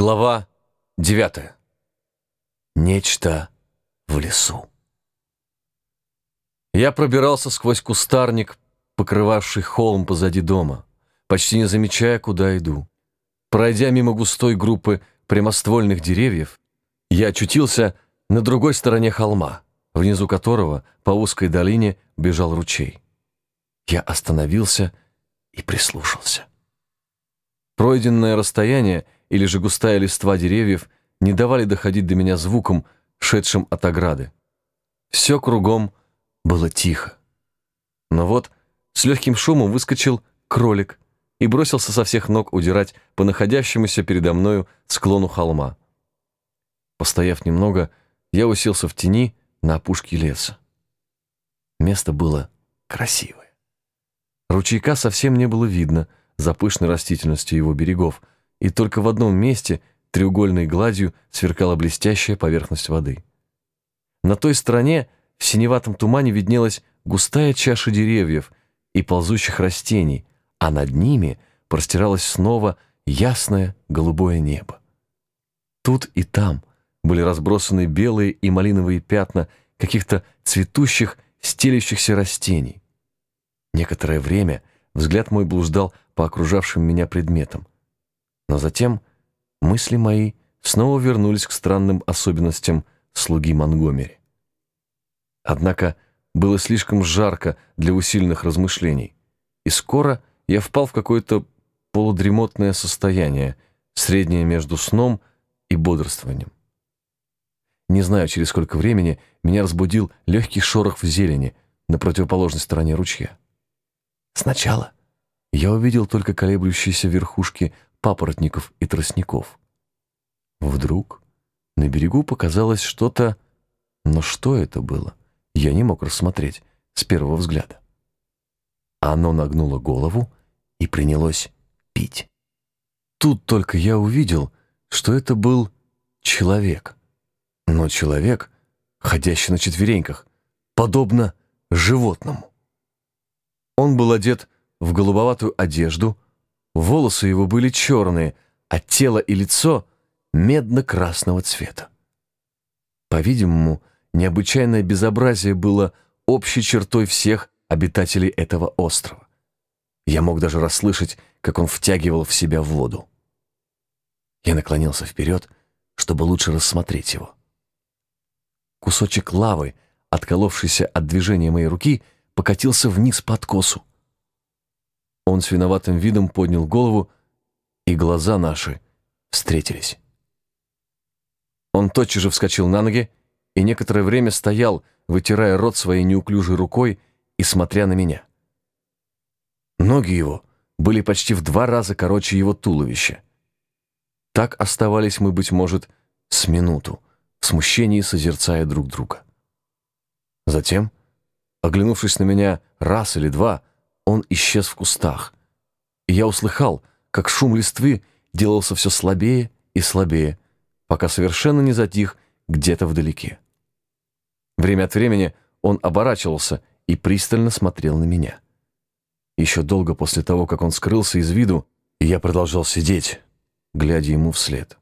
Глава 9. Нечто в лесу. Я пробирался сквозь кустарник, покрывавший холм позади дома, почти не замечая, куда иду. Пройдя мимо густой группы прямоствольных деревьев, я очутился на другой стороне холма, внизу которого по узкой долине бежал ручей. Я остановился и прислушался. Пройденное расстояние — или же густая листва деревьев не давали доходить до меня звуком, шедшим от ограды. Все кругом было тихо. Но вот с легким шумом выскочил кролик и бросился со всех ног удирать по находящемуся передо мною склону холма. Постояв немного, я уселся в тени на опушке леса. Место было красивое. Ручейка совсем не было видно за пышной растительностью его берегов, и только в одном месте треугольной гладью сверкала блестящая поверхность воды. На той стороне в синеватом тумане виднелась густая чаша деревьев и ползущих растений, а над ними простиралось снова ясное голубое небо. Тут и там были разбросаны белые и малиновые пятна каких-то цветущих, стелющихся растений. Некоторое время взгляд мой блуждал по окружавшим меня предметам. Но затем мысли мои снова вернулись к странным особенностям слуги Монгомери. Однако было слишком жарко для усиленных размышлений, и скоро я впал в какое-то полудремотное состояние, среднее между сном и бодрствованием. Не знаю, через сколько времени меня разбудил легкий шорох в зелени на противоположной стороне ручья. Сначала я увидел только колеблющиеся верхушки папоротников и тростников. Вдруг на берегу показалось что-то, но что это было, я не мог рассмотреть с первого взгляда. Оно нагнуло голову и принялось пить. Тут только я увидел, что это был человек. Но человек, ходящий на четвереньках, подобно животному. Он был одет в голубоватую одежду, Волосы его были черные, а тело и лицо медно-красного цвета. По-видимому, необычайное безобразие было общей чертой всех обитателей этого острова. Я мог даже расслышать, как он втягивал в себя воду. Я наклонился вперед, чтобы лучше рассмотреть его. Кусочек лавы, отколовшийся от движения моей руки, покатился вниз по откосу. Он с виноватым видом поднял голову, и глаза наши встретились. Он тотчас же вскочил на ноги и некоторое время стоял, вытирая рот своей неуклюжей рукой и смотря на меня. Ноги его были почти в два раза короче его туловища. Так оставались мы, быть может, с минуту, в смущении созерцая друг друга. Затем, оглянувшись на меня раз или два, он исчез в кустах. И я услыхал, как шум листвы делался все слабее и слабее, пока совершенно не затих где-то вдалеке. Время от времени он оборачивался и пристально смотрел на меня. Еще долго после того, как он скрылся из виду, я продолжал сидеть, глядя ему вслед.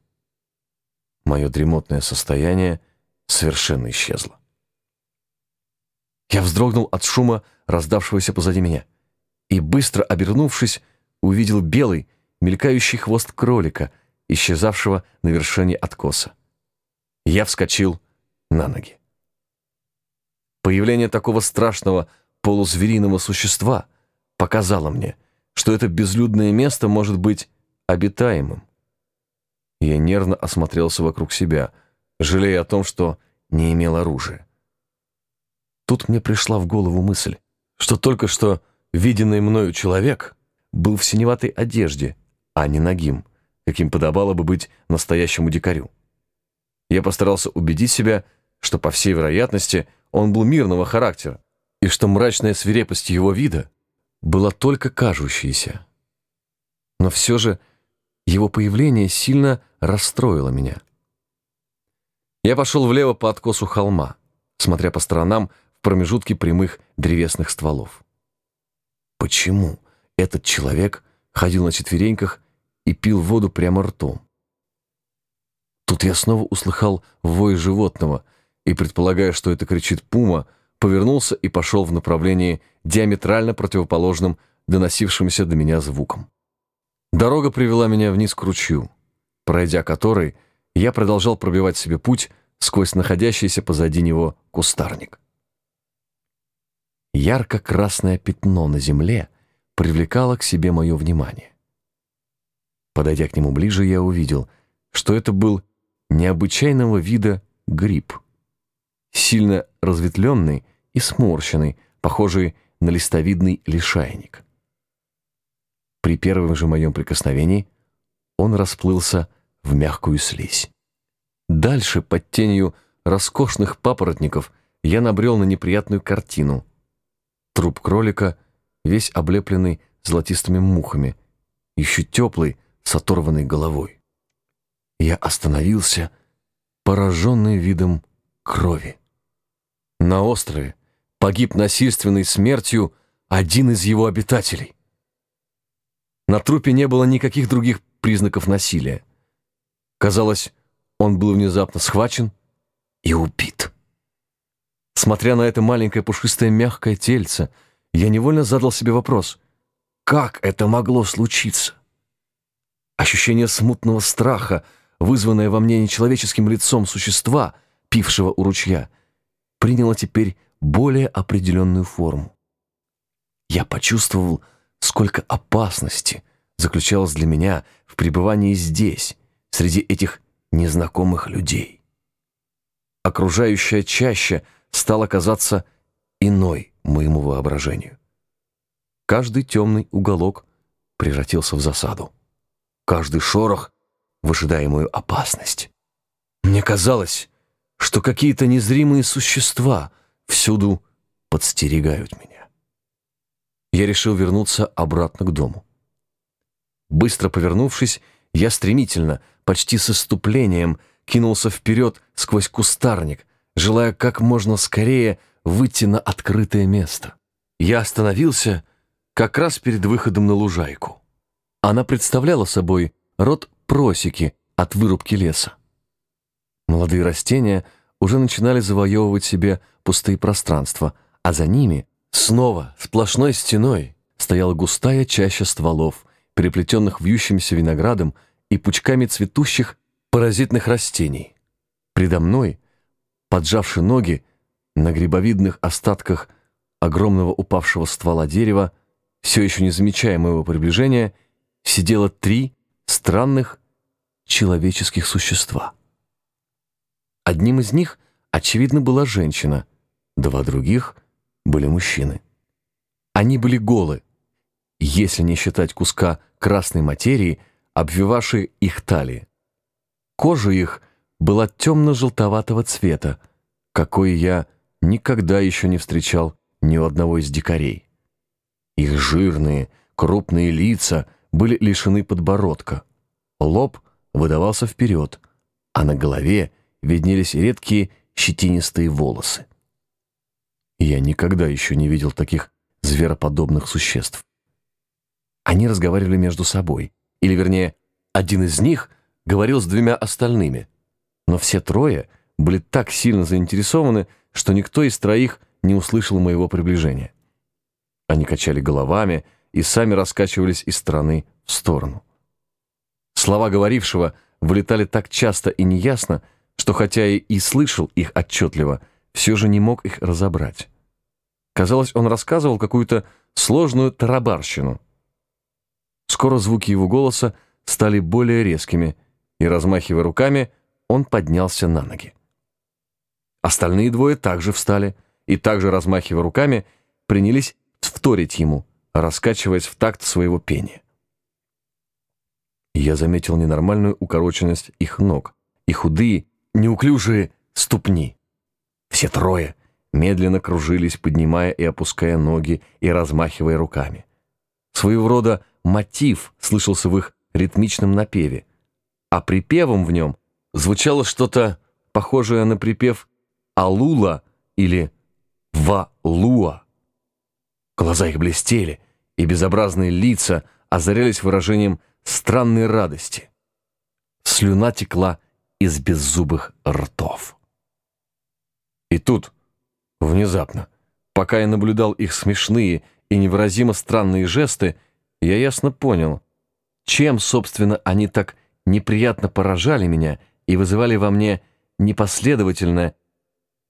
Мое дремотное состояние совершенно исчезло. Я вздрогнул от шума, раздавшегося позади меня и, быстро обернувшись, увидел белый, мелькающий хвост кролика, исчезавшего на вершине откоса. Я вскочил на ноги. Появление такого страшного полузвериного существа показало мне, что это безлюдное место может быть обитаемым. Я нервно осмотрелся вокруг себя, жалея о том, что не имел оружия. Тут мне пришла в голову мысль, что только что виденный мною человек был в синеватой одежде, а не нагим, каким подобало бы быть настоящему дикарю. Я постарался убедить себя, что, по всей вероятности, он был мирного характера, и что мрачная свирепость его вида была только кажущейся. Но все же его появление сильно расстроило меня. Я пошел влево по откосу холма, смотря по сторонам в промежутке прямых древесных стволов. Почему этот человек ходил на четвереньках и пил воду прямо ртом? Тут я снова услыхал вой животного и, предполагая, что это кричит пума, повернулся и пошел в направлении диаметрально противоположном доносившимся до меня звуком. Дорога привела меня вниз к ручью, пройдя который, я продолжал пробивать себе путь сквозь находящийся позади него кустарник. Ярко-красное пятно на земле привлекало к себе мое внимание. Подойдя к нему ближе, я увидел, что это был необычайного вида гриб. Сильно разветвленный и сморщенный, похожий на листовидный лишайник. При первом же моем прикосновении он расплылся в мягкую слизь. Дальше, под тенью роскошных папоротников, я набрел на неприятную картину. Труп кролика, весь облепленный золотистыми мухами, еще теплый, с оторванной головой. Я остановился, пораженный видом крови. На острове погиб насильственной смертью один из его обитателей. На трупе не было никаких других признаков насилия. Казалось, он был внезапно схвачен и убит. Смотря на это маленькое пушистое мягкое тельце, я невольно задал себе вопрос, как это могло случиться? Ощущение смутного страха — вызванное во мне нечеловеческим лицом существа, пившего у ручья, приняло теперь более определенную форму. Я почувствовал, сколько опасности заключалось для меня в пребывании здесь, среди этих незнакомых людей. Окружающая чаща стала казаться иной моему воображению. Каждый темный уголок превратился в засаду. Каждый шорох в ожидаемую опасность. Мне казалось, что какие-то незримые существа всюду подстерегают меня. Я решил вернуться обратно к дому. Быстро повернувшись, я стремительно, почти с иступлением, кинулся вперед сквозь кустарник, желая как можно скорее выйти на открытое место. Я остановился как раз перед выходом на лужайку. Она представляла собой род просеки от вырубки леса. Молодые растения уже начинали завоевывать себе пустые пространства, а за ними снова сплошной стеной стояла густая чаща стволов, переплетенных вьющимся виноградом и пучками цветущих паразитных растений. Предо мной, поджавши ноги на грибовидных остатках огромного упавшего ствола дерева, все еще не замечая моего приближения, сидело три странных человеческих существа. Одним из них, очевидно, была женщина, два других были мужчины. Они были голы, если не считать куска красной материи, обвивавшей их талии. Кожа их была темно-желтоватого цвета, какой я никогда еще не встречал ни у одного из дикарей. Их жирные, крупные лица были лишены подбородка. Лоб выдавался вперед, а на голове виднелись редкие щетинистые волосы. Я никогда еще не видел таких звероподобных существ. Они разговаривали между собой, или, вернее, один из них говорил с двумя остальными, но все трое были так сильно заинтересованы, что никто из троих не услышал моего приближения. Они качали головами и сами раскачивались из стороны в сторону. Слова говорившего вылетали так часто и неясно, что хотя и, и слышал их отчетливо, все же не мог их разобрать. Казалось, он рассказывал какую-то сложную тарабарщину. Скоро звуки его голоса стали более резкими, и, размахивая руками, он поднялся на ноги. Остальные двое также встали и, также размахивая руками, принялись вторить ему, раскачиваясь в такт своего пения я заметил ненормальную укороченность их ног и худые, неуклюжие ступни. Все трое медленно кружились, поднимая и опуская ноги и размахивая руками. Своего рода мотив слышался в их ритмичном напеве, а припевом в нем звучало что-то похожее на припев «Алула» или «Ва-Луа». Глаза их блестели, и безобразные лица озарялись выражением странной радости. Слюна текла из беззубых ртов. И тут, внезапно, пока я наблюдал их смешные и невыразимо странные жесты, я ясно понял, чем, собственно, они так неприятно поражали меня и вызывали во мне непоследовательное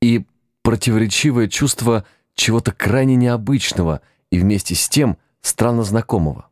и противоречивое чувство чего-то крайне необычного и вместе с тем странно знакомого.